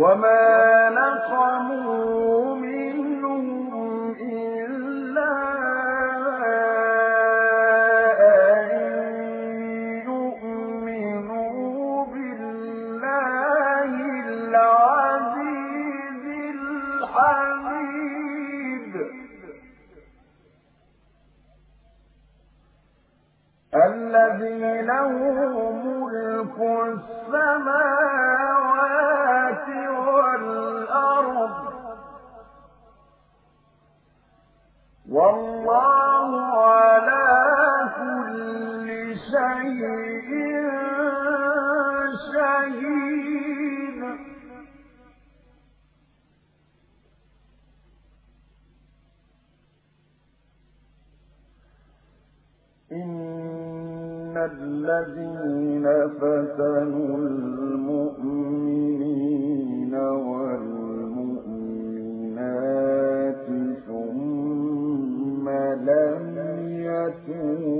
وما منهم إلا أن يؤمنوا بالله العزيز الحميد الذي له ملك السماوات إن الذين فتنوا المؤمنين والمؤمنات ثم لم يتوبوا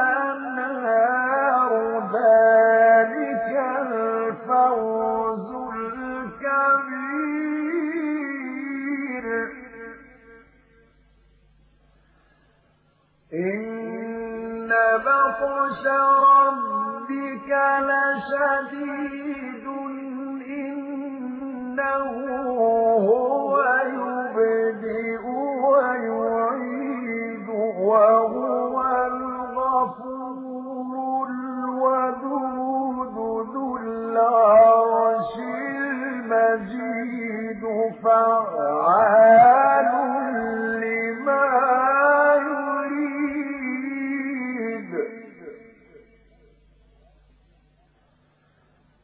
إن بطش ربك لشديد